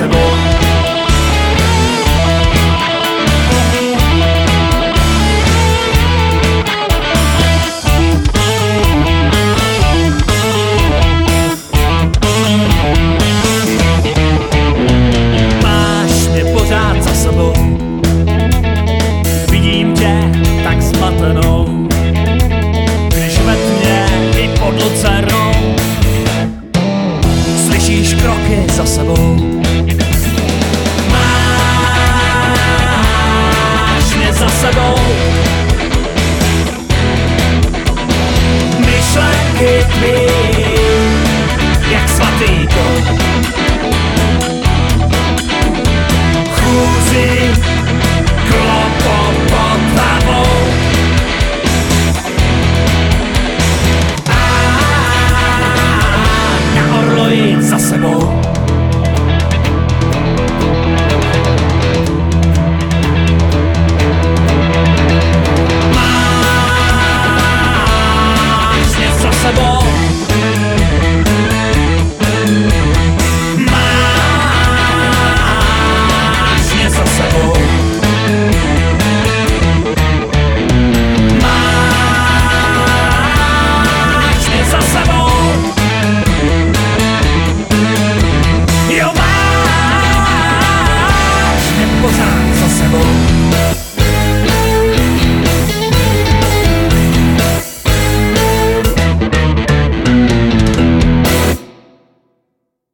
sebou. Za sebou, vidím tě tak zmatenou, když i pod slyšíš kroky za sebou. Dom. Chůzi, klopo pod hlavou. Na orloji za sebou.